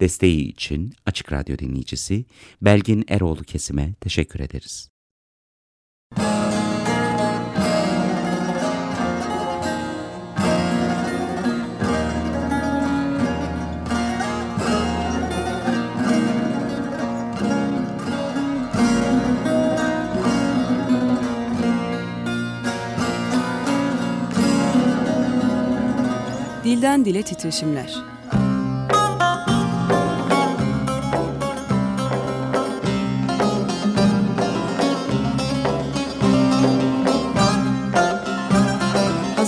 Desteği için Açık Radyo dinleyicisi Belgin Eroğlu Kesim'e teşekkür ederiz. Dilden Dile Titreşimler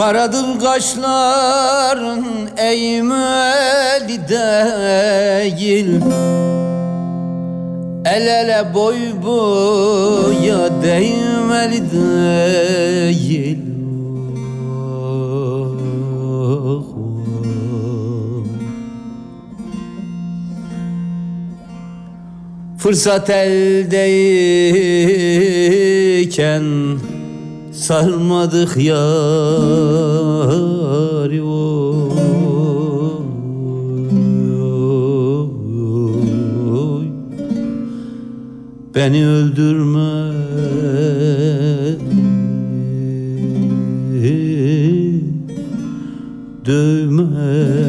Karadır kaşların eğmeli değil. El ele boy boya değmeli değil. Fırsat eldeyken sarmadık yar oy. Beni öldürme Dövmeli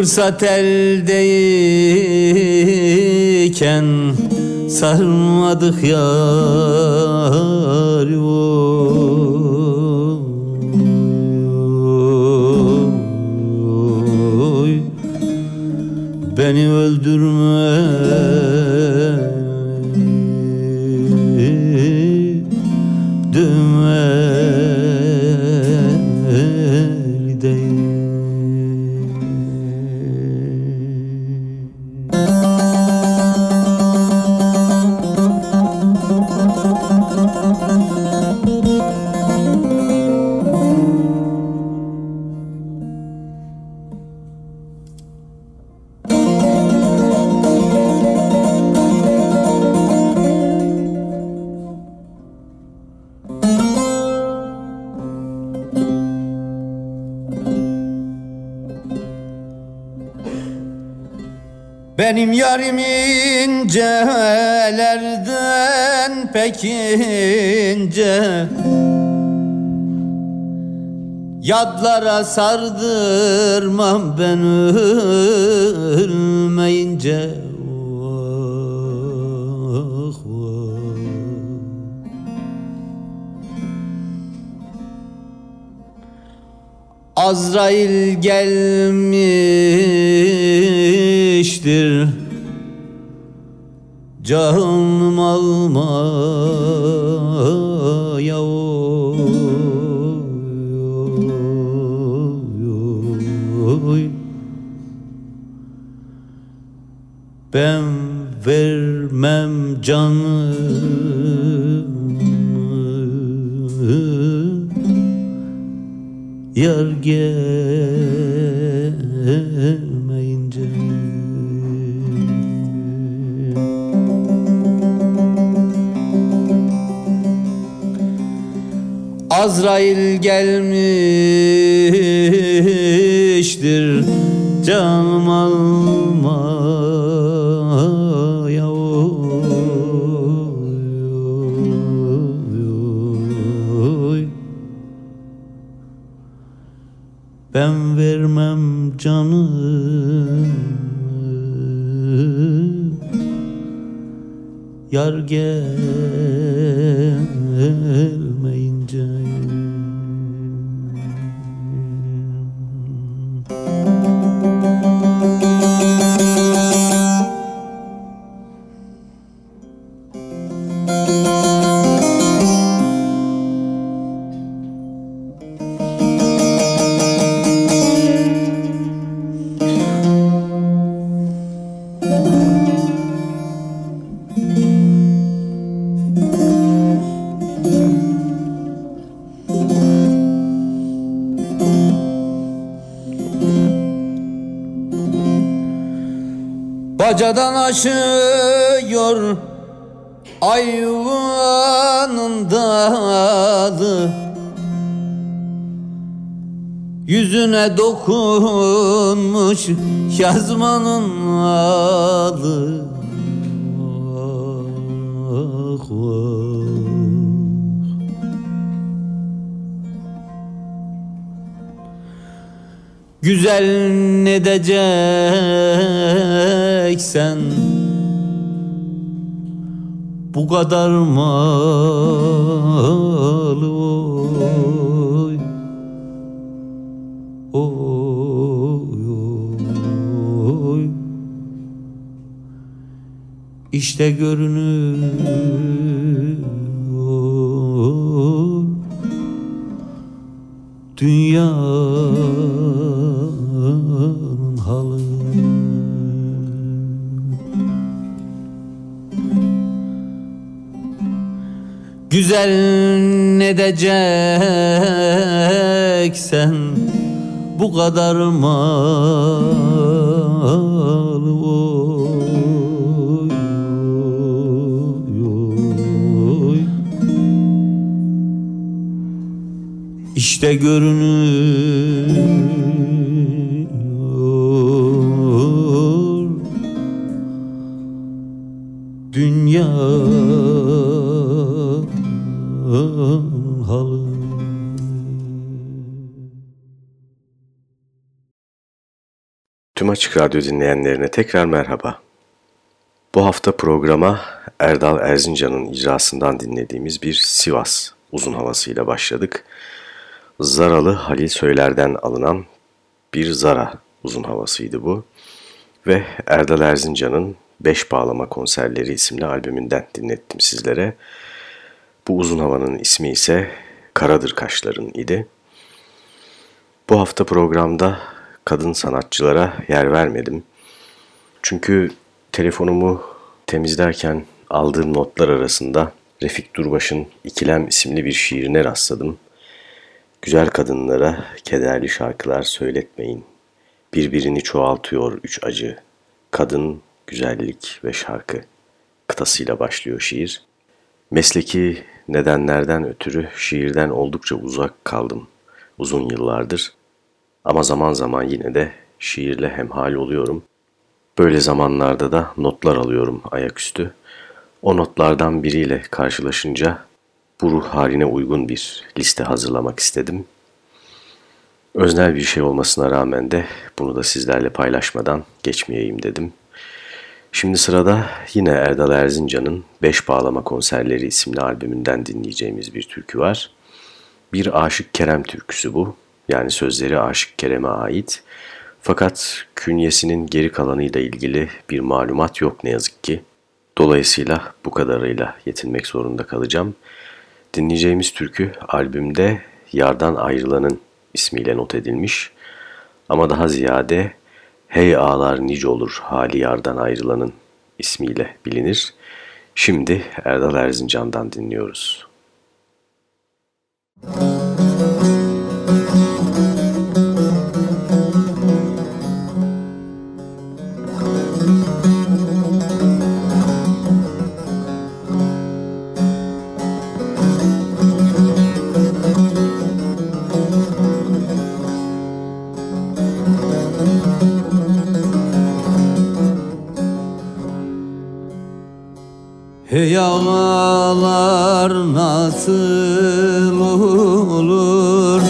Fırsat eldeyken sarmadık yar. Beni öldürme yarim incelerden pek ince Yadlara sardırmam ben ölmeyince. Azrail gelmiştir Canım almaya oy. Ben vermem canımı Yar gel Azrail gelmiştir canım almaya oy. Ben vermem canım Yar gelmeyince Bacadan aşıyor ayvanın dalı Yüzüne dokunmuş yazmanın alı Güzel ne diyeceksen Bu kadar mal oy Oy oy. İşte görünüyor Dünyanın Güzel ne diyeceksen Bu kadar mal oy, oy. İşte görünüyor Tüm Açık Radyo dinleyenlerine tekrar merhaba. Bu hafta programa Erdal Erzincan'ın icrasından dinlediğimiz bir Sivas uzun havasıyla başladık. Zaralı Halil Söyler'den alınan bir Zara uzun havasıydı bu. Ve Erdal Erzincan'ın Beş Bağlama Konserleri isimli albümünden dinlettim sizlere. Bu uzun havanın ismi ise Karadır Kaşların idi. Bu hafta programda kadın sanatçılara yer vermedim. Çünkü telefonumu temizlerken aldığım notlar arasında Refik Durbaş'ın İkilem isimli bir şiirine rastladım. Güzel kadınlara kederli şarkılar söyletmeyin. Birbirini çoğaltıyor üç acı. Kadın, güzellik ve şarkı kıtasıyla başlıyor şiir. Mesleki nedenlerden ötürü şiirden oldukça uzak kaldım uzun yıllardır. Ama zaman zaman yine de şiirle hemhal oluyorum. Böyle zamanlarda da notlar alıyorum ayaküstü. O notlardan biriyle karşılaşınca bu ruh haline uygun bir liste hazırlamak istedim. Öznel bir şey olmasına rağmen de bunu da sizlerle paylaşmadan geçmeyeyim dedim. Şimdi sırada yine Erdal Erzincan'ın Beş Bağlama Konserleri isimli albümünden dinleyeceğimiz bir türkü var. Bir Aşık Kerem türküsü bu. Yani sözleri Aşık Kerem'e ait. Fakat künyesinin geri kalanıyla ilgili bir malumat yok ne yazık ki. Dolayısıyla bu kadarıyla yetinmek zorunda kalacağım. Dinleyeceğimiz türkü albümde Yardan Ayrılanın ismiyle not edilmiş. Ama daha ziyade Hey ağlar nice olur hali yardan ayrılanın ismiyle bilinir. Şimdi Erdal Erzincan'dan dinliyoruz. Hey ağalar nasıl olur?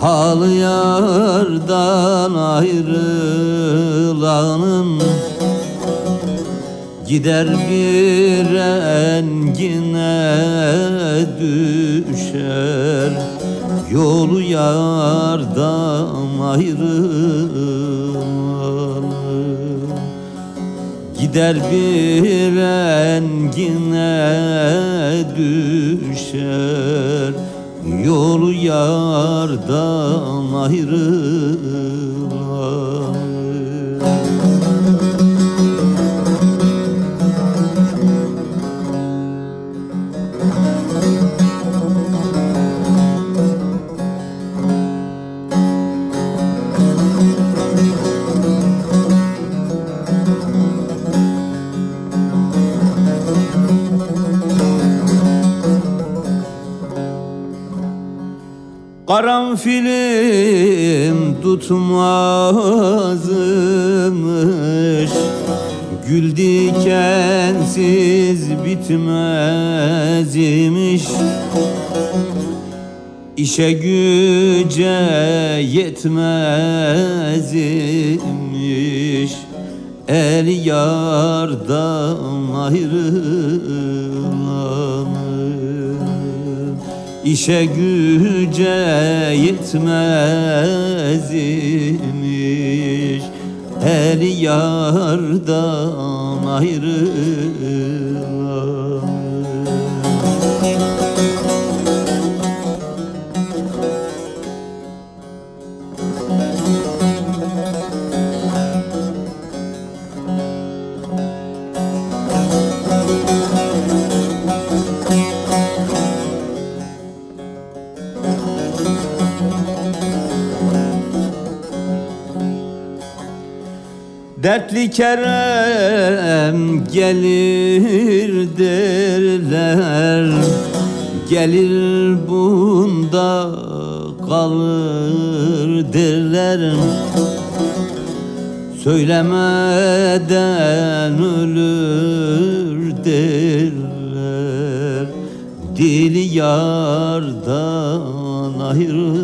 Hal yardan ayrılanın Gider bir engine düşer. Yolu yardan ayrılanın Gider bir engine düşer Yolu yardan ayrılan Karanfilim tutmazmış. Gül dikensiz bitmez imiş. İşe güce yetmez imiş. El yardan ayrılanır İşe güce yetmez imiş. El yardan ayrılanır Dertli Kerem gelir derler Gelir bunda kalır derler Söylemeden ölür derler Dili yardan ayrılanır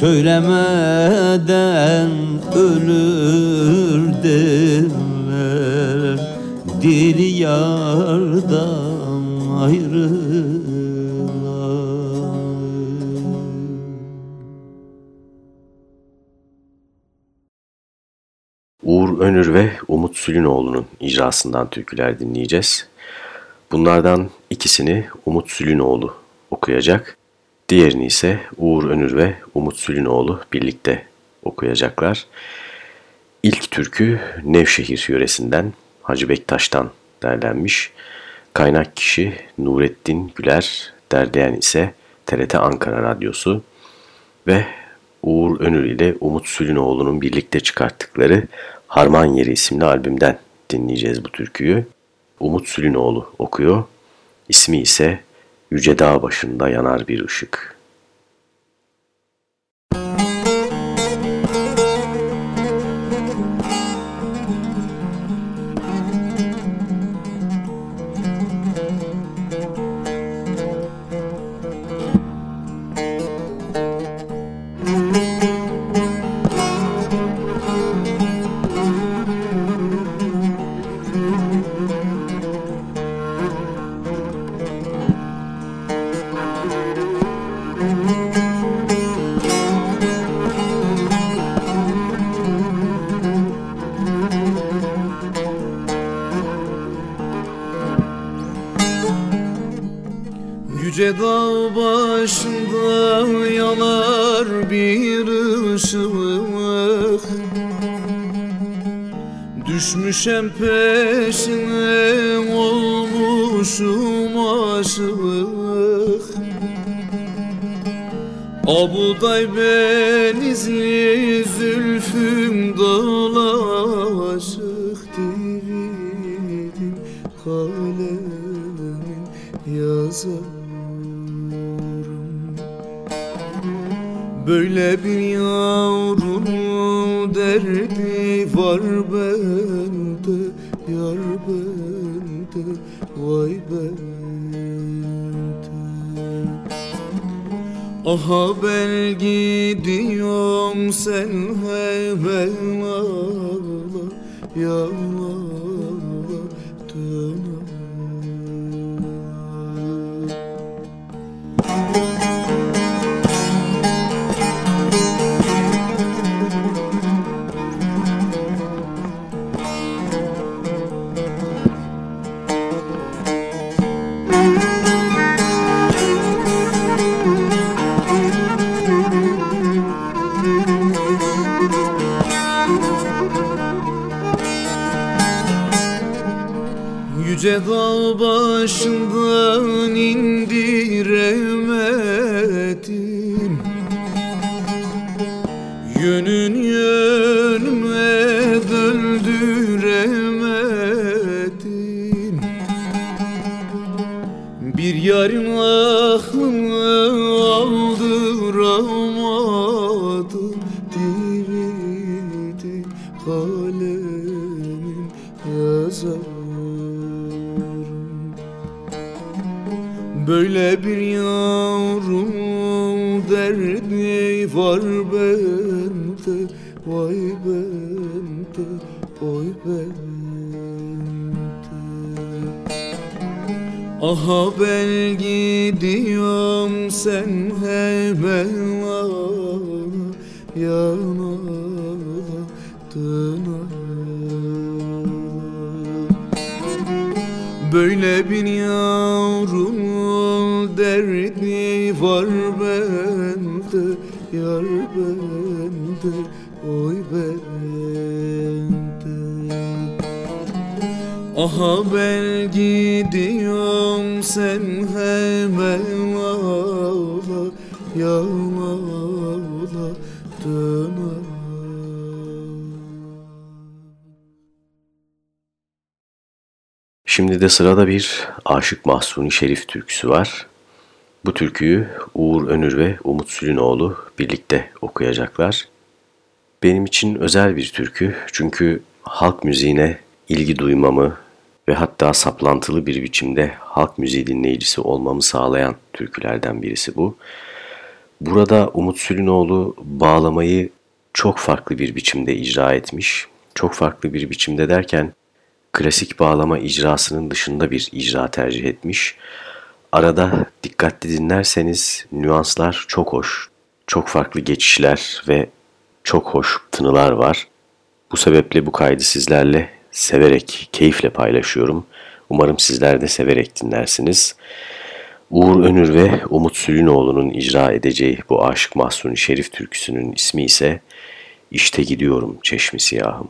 Söylemeden ölür derler Dili yardan ayrılanır Uğur Önür ve Umut Sülünoğlu'nun icrasından türküler dinleyeceğiz. Bunlardan ikisini Umut Sülünoğlu okuyacak. Diğerini ise Uğur Önür ve Umut Sülünoğlu birlikte okuyacaklar. İlk türkü Nevşehir yöresinden Hacı Bektaş'tan derlenmiş. Kaynak kişi Nurettin Güler, derleyen ise TRT Ankara Radyosu ve Uğur Önür ile Umut Sülünoğlu'nun birlikte çıkarttıkları Harman Yeri isimli albümden dinleyeceğiz bu türküyü. Umut Sülünoğlu okuyor. İsmi ise Yüce Dağ Başında Yanar Bir Işık. Şimdi de sırada bir Aşık Mahsuni Şerif türküsü var. Bu türküyü Uğur Önür ve Umut Sülünoğlu birlikte okuyacaklar. Benim için özel bir türkü çünkü halk müziğine ilgi duymamı ve hatta saplantılı bir biçimde halk müziği dinleyicisi olmamı sağlayan türkülerden birisi bu. Burada Umut Sülünoğlu bağlamayı çok farklı bir biçimde icra etmiş. Çok farklı bir biçimde derken klasik bağlama icrasının dışında bir icra tercih etmiş. Arada dikkatli dinlerseniz nüanslar çok hoş, çok farklı geçişler ve çok hoş tınılar var. Bu sebeple bu kaydı sizlerle severek, keyifle paylaşıyorum. Umarım sizler de severek dinlersiniz. Uğur Önür ve Umut Sülünoğlu'nun icra edeceği bu Aşık Mahsuni Şerif türküsünün ismi ise İşte Gidiyorum Çeşmi Siyahım.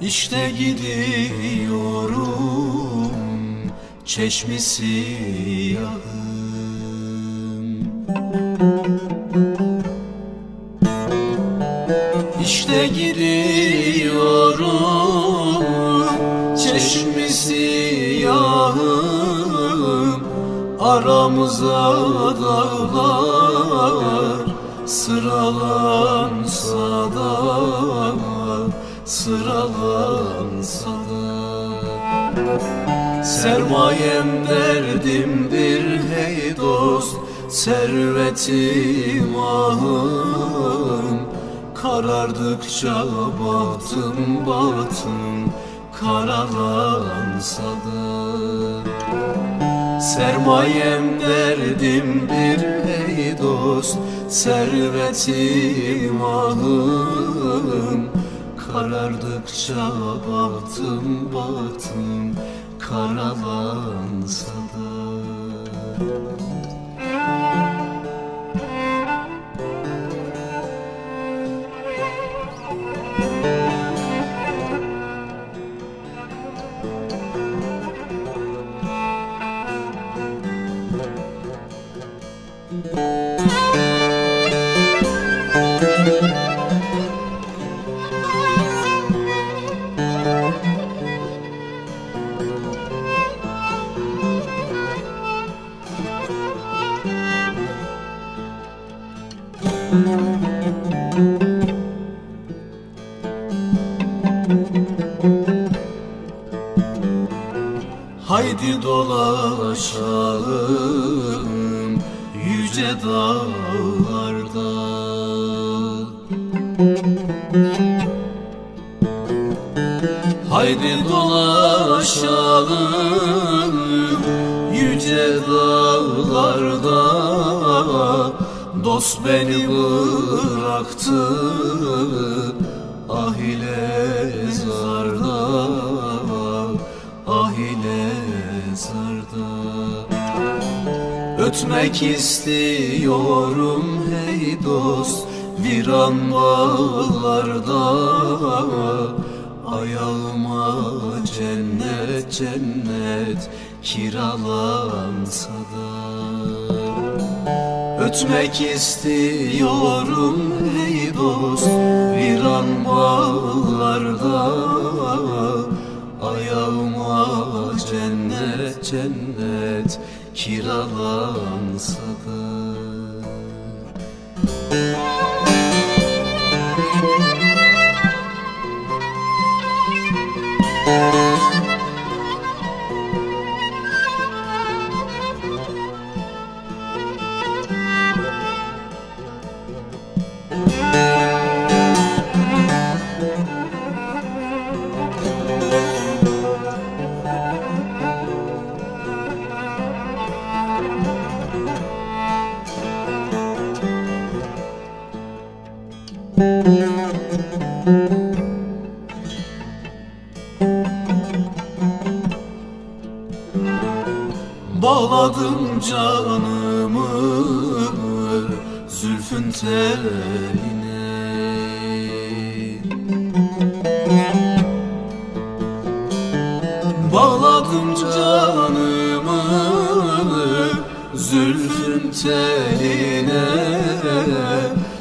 İşte gidiyorum çeşmi siyahım İşte gidiyorum çeşmi siyahım Aramıza dağlar sıralansa da sıralansa da Sermayem derdimdir hey dost Servetim ahım Karardıkça bahtım batım Karalansa da Sermayem derdimdir ey dost Servetim ahım Karardıkça bahtım bahtım Karalansa da dolaşalım yüce dağlarda. Haydi dolaşalım yüce dağlarda. Dost beni bıraktı ah ile zarda ah zarda Ötmek istiyorum hey dost viran bağlarda. Ayağıma cennet cennet kiralansa da. Ötmek istiyorum hey dost viran bağlarda. Ayağıma cennet cennet kiralansa da Bağladım canımı zülfün teline. Bağladım canımı zülfün teline.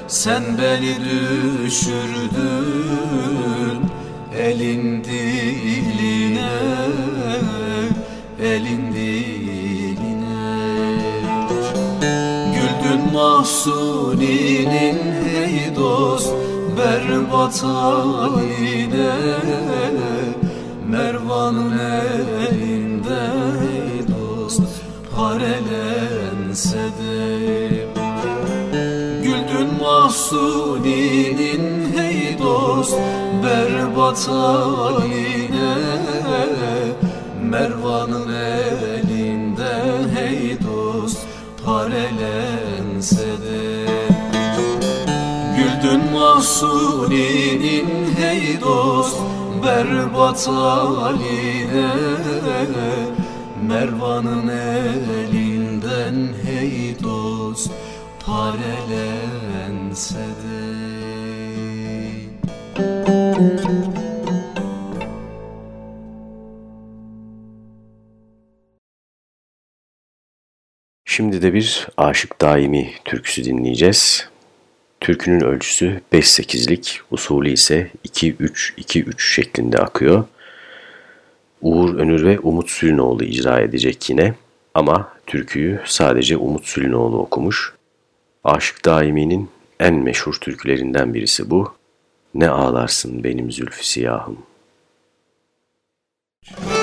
Sen beni düşürdün elin Mahsuninin hey dost berbat haline. Mervan'ın elinde hey dost parelense de. Güldün mahsuninin hey dost berbat haline Mahsuninin hey dost berbat haline Mervan'ın elinden hey dost parelense de Şimdi de bir Aşık Daimi türküsü dinleyeceğiz. Türkünün ölçüsü 5-8'lik, usulü ise 2-3-2-3 şeklinde akıyor. Uğur Önür ve Umut Sülünoğlu icra edecek yine ama türküyü sadece Umut Sülünoğlu okumuş. Aşık Daimi'nin en meşhur türkülerinden birisi bu. Ne ağlarsın benim zülfü siyahım. Ne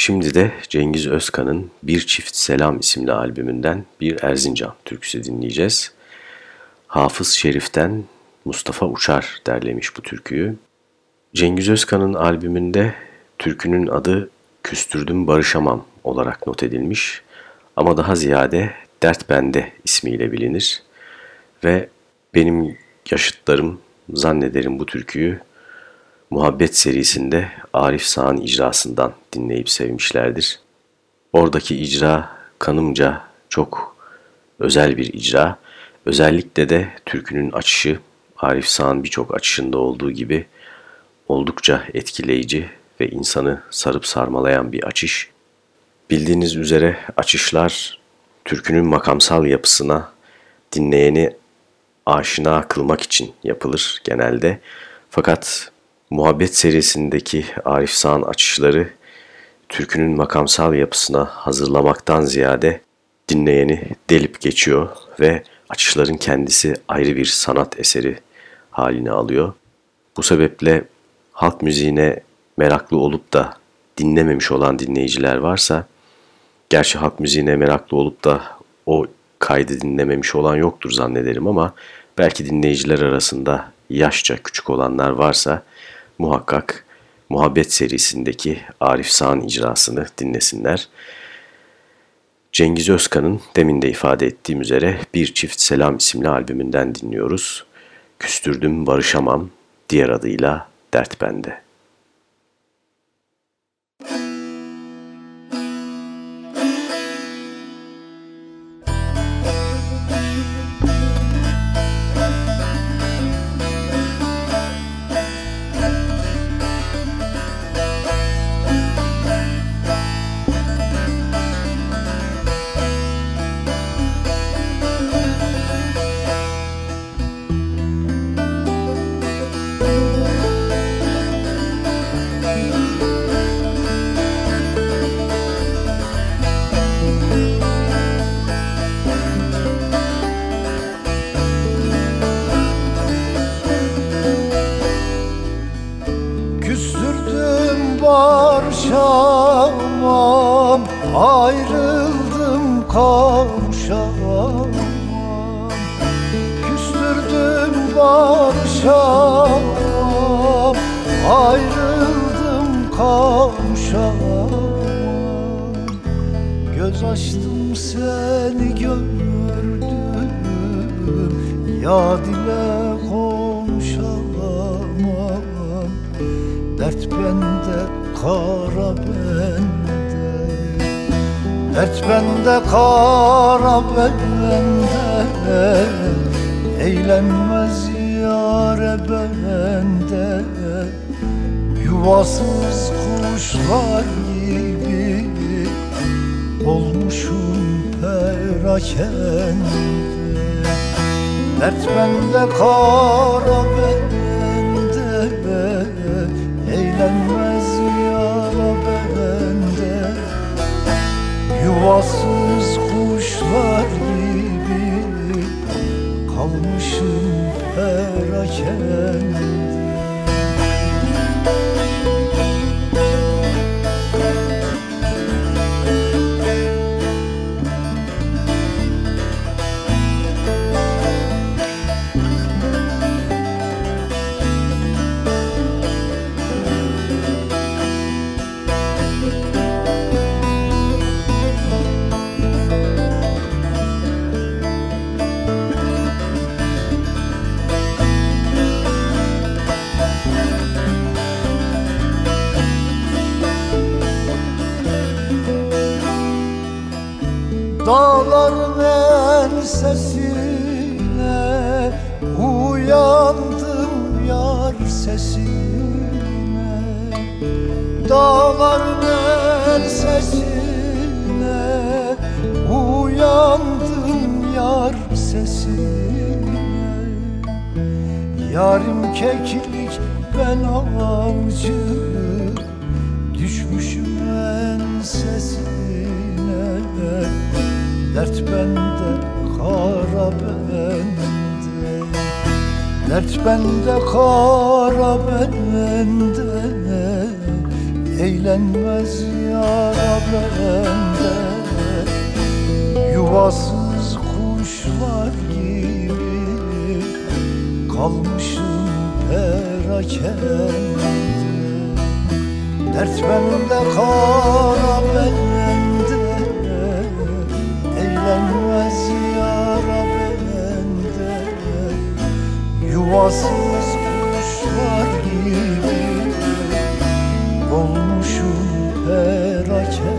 Şimdi de Cengiz Özkan'ın Bir Çift Selam isimli albümünden bir Erzincan türküsü dinleyeceğiz. Hafız Şerif'ten Mustafa Uçar derlemiş bu türküyü. Cengiz Özkan'ın albümünde türkünün adı Küstürdüm Barışamam olarak not edilmiş ama daha ziyade Dert Bende ismiyle bilinir ve benim yaşıtlarım zannederim bu türküyü Muhabbet serisinde Arif Sağ'ın icrasından dinleyip sevmişlerdir. Oradaki icra kanımca çok özel bir icra. Özellikle de türkünün açışı Arif Sağ'ın birçok açışında olduğu gibi oldukça etkileyici ve insanı sarıp sarmalayan bir açış. Bildiğiniz üzere açışlar türkünün makamsal yapısına dinleyeni aşina kılmak için yapılır genelde. Fakat Muhabbet serisindeki Arif Sağ'ın açışları türkünün makamsal yapısına hazırlamaktan ziyade dinleyeni delip geçiyor ve açışların kendisi ayrı bir sanat eseri haline alıyor. Bu sebeple halk müziğine meraklı olup da dinlememiş olan dinleyiciler varsa, gerçi halk müziğine meraklı olup da o kaydı dinlememiş olan yoktur zannederim ama belki dinleyiciler arasında yaşça küçük olanlar varsa muhakkak Muhabbet serisindeki Arif Sağ'ın icrasını dinlesinler. Cengiz Özkan'ın demin de ifade ettiğim üzere Bir Çift Selam isimli albümünden dinliyoruz. Küstürdüm barışamam, diğer adıyla Dert Bende. Yad ile konuşamam Dert bende, kara bende. Dert bende, kara bende. Eğlenmez yare bende. Yuvasız kuşlar gibi Olmuşum perakende. That's when the core of it Dert benimle kara bende. Eğlenmez yara bende. Yuvasız kuşlar gibi Olmuşum perakende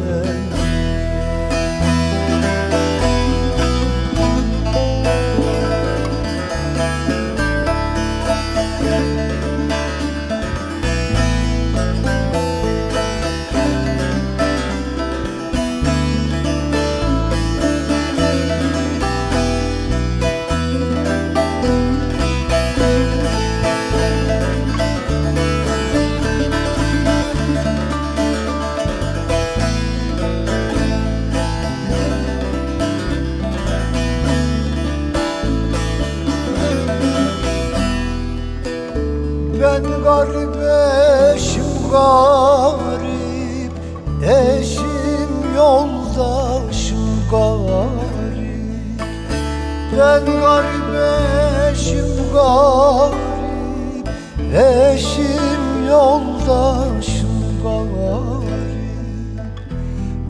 garip Eşim yoldaşım garip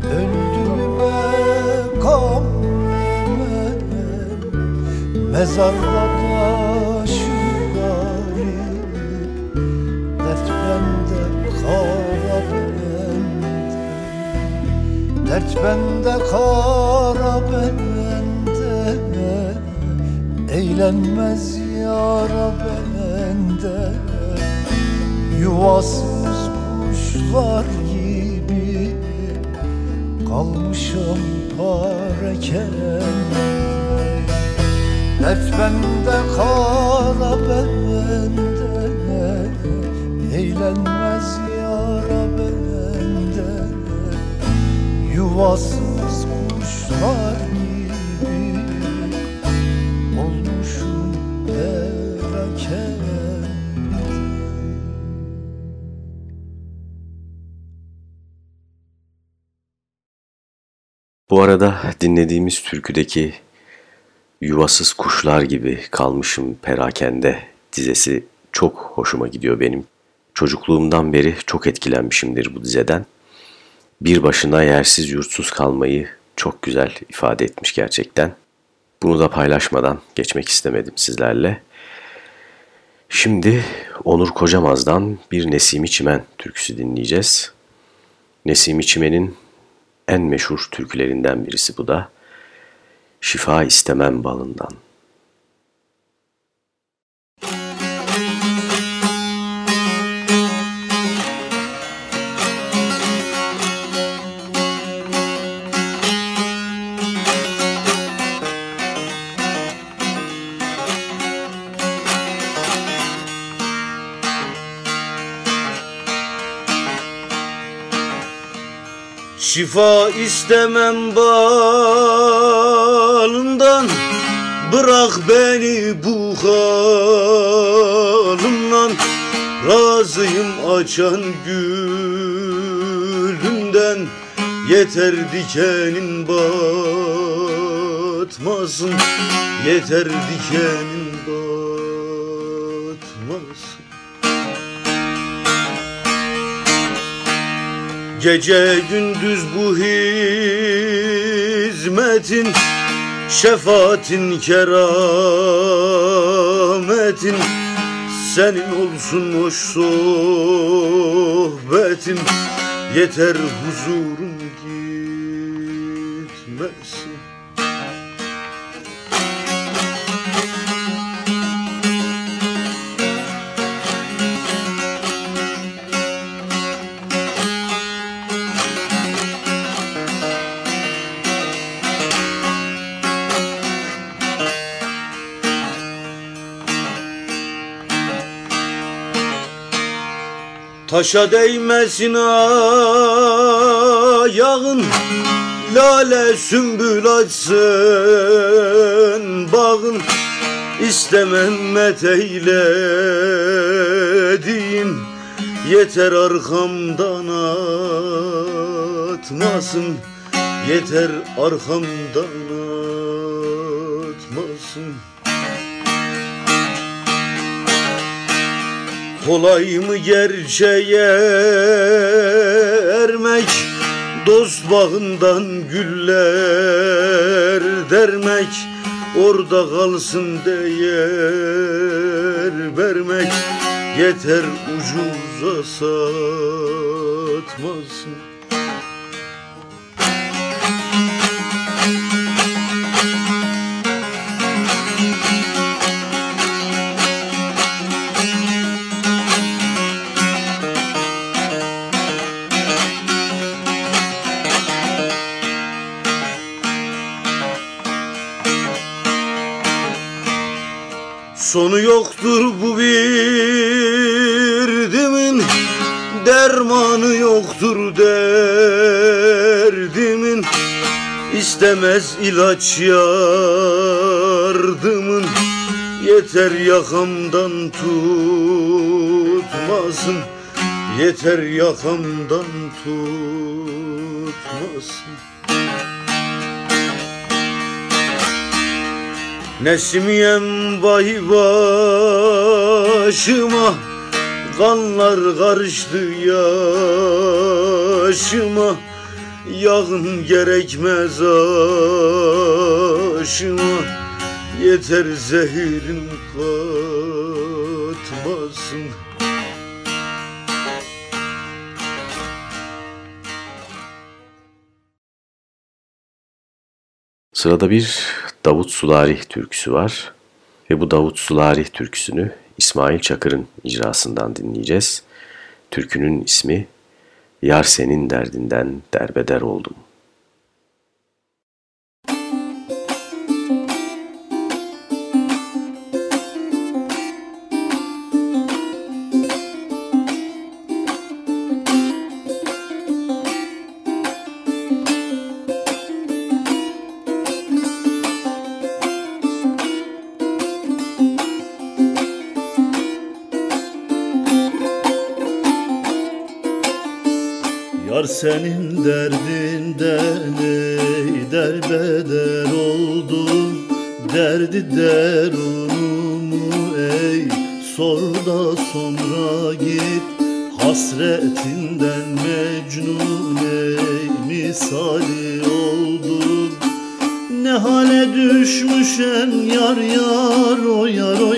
Öldüğüme gam Mezarda taşım garip Dert bende kara bende Dert bende kara bende Eğlenmez yara bende Yuvasız kuşlar gibi Kalmışım parekende Dert bende kara bende Eğlenmez yara bende. Yuvasız kuşlar Bu arada dinlediğimiz türküdeki yuvasız kuşlar gibi kalmışım perakende dizesi çok hoşuma gidiyor benim. Çocukluğumdan beri çok etkilenmişimdir bu dizeden. Bir başına yersiz yurtsuz kalmayı çok güzel ifade etmiş gerçekten. Bunu da paylaşmadan geçmek istemedim sizlerle. Şimdi Onur Kocamaz'dan bir Nesimi Çimen türküsü dinleyeceğiz. Nesimi Çimen'in en meşhur türkülerinden birisi bu da. Şifa istemem balından. Şifa istemem balından Bırak beni bu halımdan Razıyım açan gülümden Yeter dikenin batmasın. Yeter dikenin Gece gündüz bu hizmetin Şefaatin kerametin Senin olsun hoş sohbetin. Yeter huzurun gitmesin Taşa değmesin ayağın Lale sümbül açsın bağın. İstemem met eyledin Yeter arkamdan atmasın. Yeter arkamdan atmasın Kolay mı gerçeğe ermek Dost bağından güller dermek Orada kalsın değer vermek Yeter ucuza satmasın yoktur bu birdimin Dermanı yoktur derdimin. İstemez ilaç yardımın. Yeter yakamdan tutmasın. Yeter yakamdan tutmasın Nesimiyem vay başıma Kanlar karıştı yaşıma. Yağın gerekmez aşıma Yeter zehirin katmasın. Sırada bir Davut Sularih türküsü var ve bu Davut Sularih türküsünü İsmail Çakır'ın icrasından dinleyeceğiz. Türkünün ismi Yar senin derdinden derbeder oldum. Senin derdinden ey derbeder oldum Derdi derunumu ey sor da sonra git. Hasretinden mecnun ey misali oldum Ne hale düşmüşen yar yar o yar o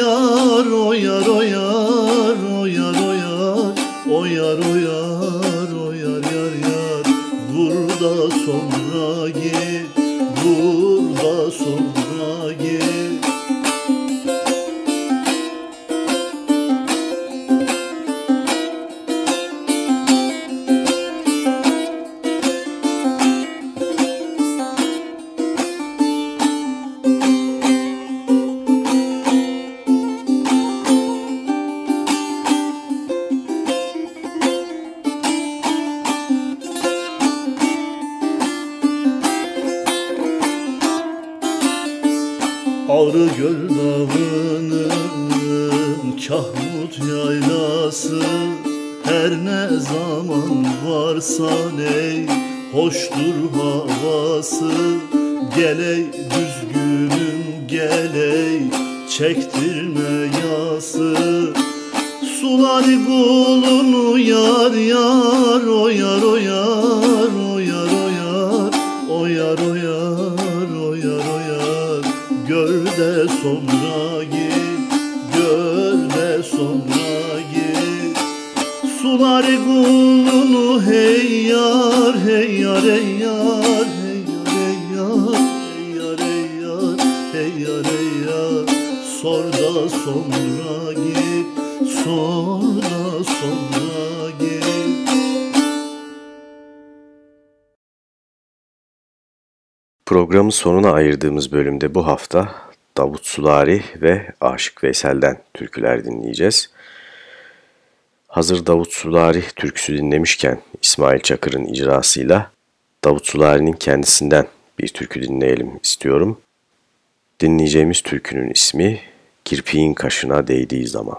yar o yar o sonuna ayırdığımız bölümde bu hafta Davut Sulari ve Aşık Veysel'den türküler dinleyeceğiz. Hazır Davut Sulari türküsü dinlemişken İsmail Çakır'ın icrasıyla Davut Sulari'nin kendisinden bir türkü dinleyelim istiyorum. Dinleyeceğimiz türkünün ismi Kirpiğin Kaşına Değdiği Zaman.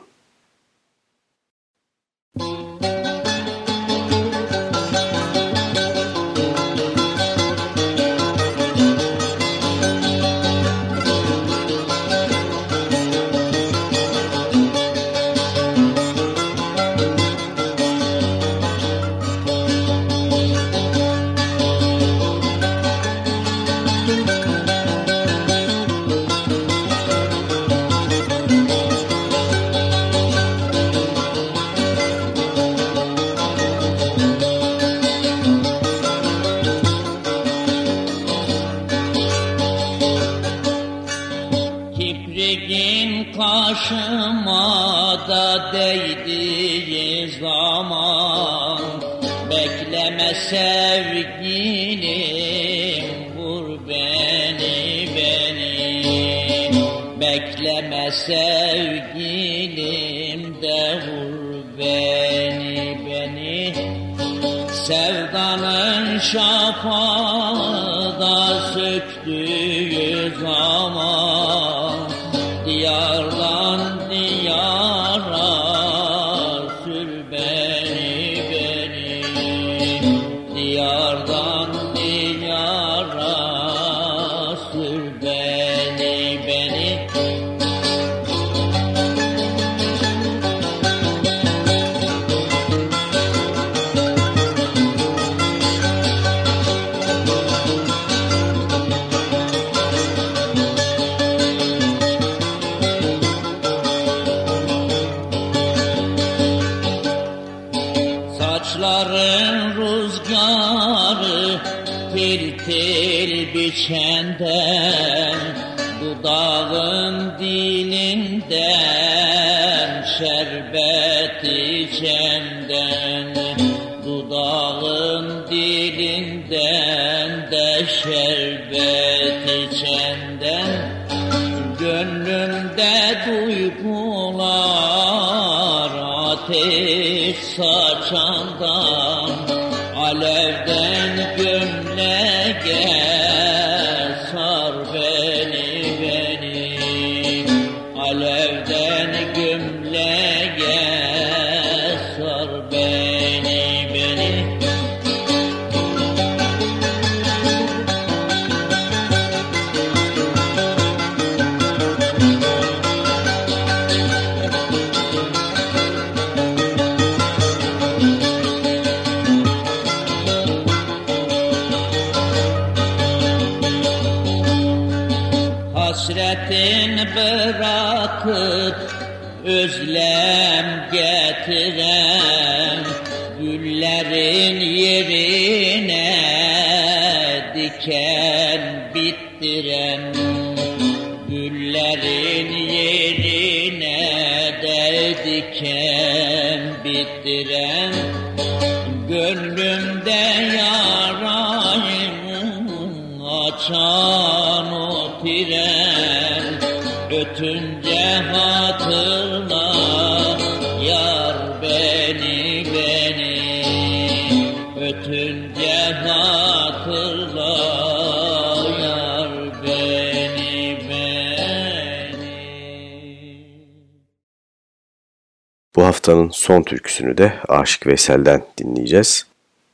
Diken bittiren Gönlümde yarayım açan o tren. Ötünce hatırla Bu haftanın son türküsünü de Aşık Veysel'den dinleyeceğiz.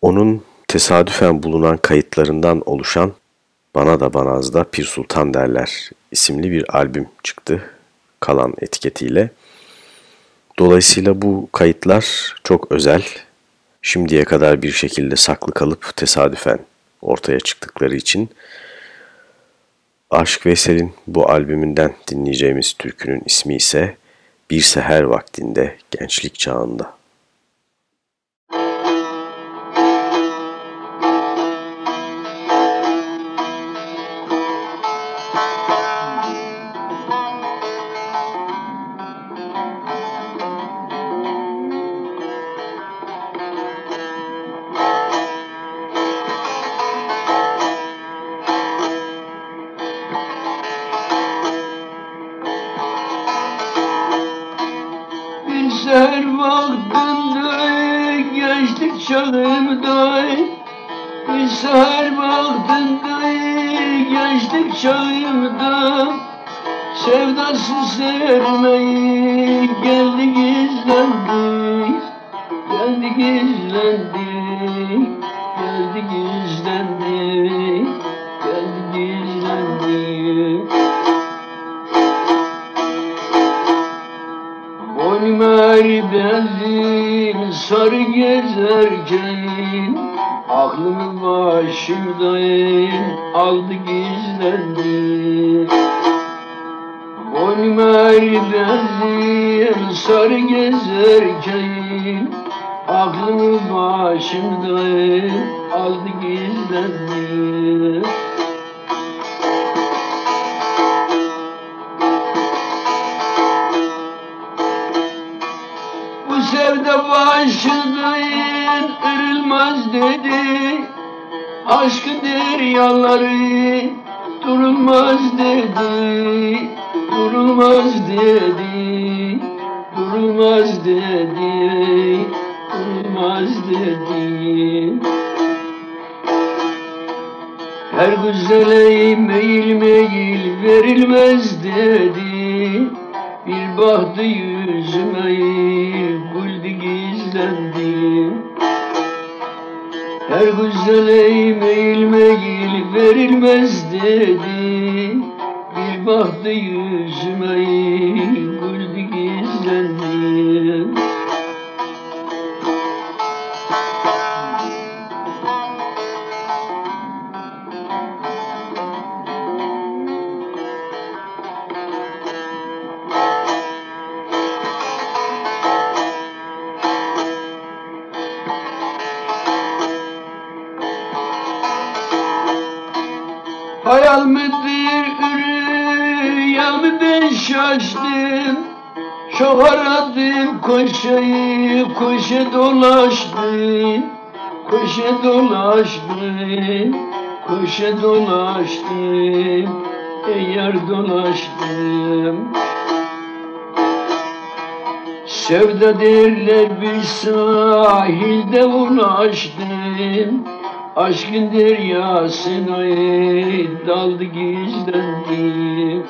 Onun tesadüfen bulunan kayıtlarından oluşan Bana da Banaz'da Pir Sultan Derler isimli bir albüm çıktı kalan etiketiyle. Dolayısıyla bu kayıtlar çok özel. Şimdiye kadar bir şekilde saklı kalıp tesadüfen ortaya çıktıkları için Aşık Veysel'in bu albümünden dinleyeceğimiz türkünün ismi ise Bir Seher Vaktinde Gençlik Çağında. going Herkes herkes Mı ben şaştım. Çok aradım koşayı koşa dolaştım. Koşa dolaştım Koşa dolaştım. Eğer dolaştım. Sevda derler bir sahilde ulaştım Aşkın deryasına daldı gizlendi.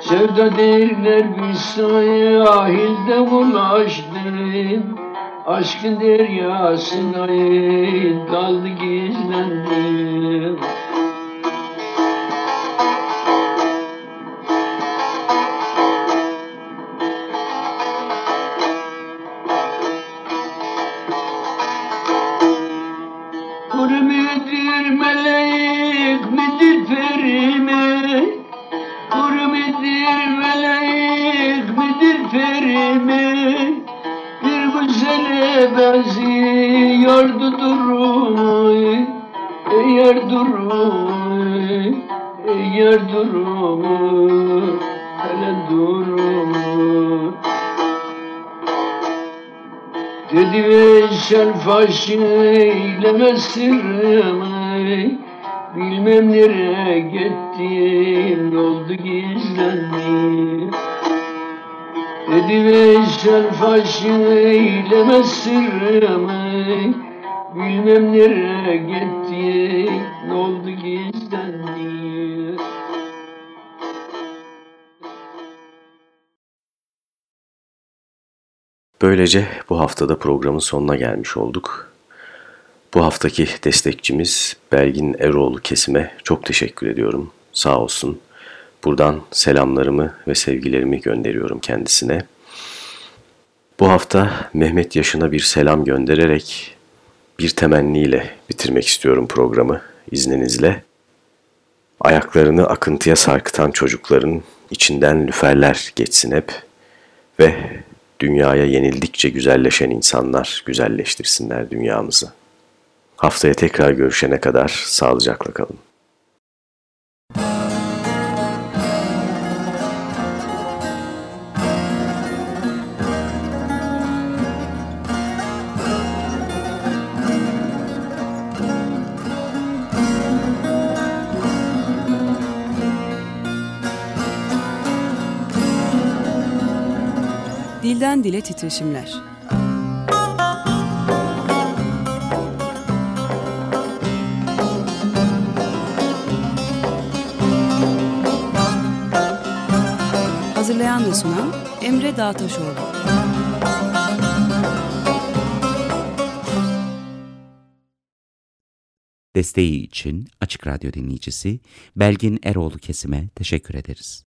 Sevda derler bir sahilde ulaştım Aşkın deryasına daldı gizlendi Veysel faş eyleme Bilmem nereye gittin oldu gizlendi Dedi Veysel faş eyleme sırrımı Bilmem nereye gittin oldu gizlendi Böylece bu haftada programın sonuna gelmiş olduk. Bu haftaki destekçimiz Belgin Eroğlu Kesim'e çok teşekkür ediyorum. Sağ olsun. Buradan selamlarımı ve sevgilerimi gönderiyorum kendisine. Bu hafta Mehmet Yaşın'a bir selam göndererek bir temenniyle bitirmek istiyorum programı izninizle. Ayaklarını akıntıya sarkıtan çocukların içinden lüferler geçsin hep ve dünyaya yenildikçe güzelleşen insanlar güzelleştirsinler dünyamızı. Haftaya tekrar görüşene kadar sağlıcakla kalın. Dilden dile titreşimler. Hazırlayan ve sunan Emre Dağtaşoğlu. Desteği için Açık Radyo dinleyicisi Belgin Eroğlu Kesim'e teşekkür ederiz.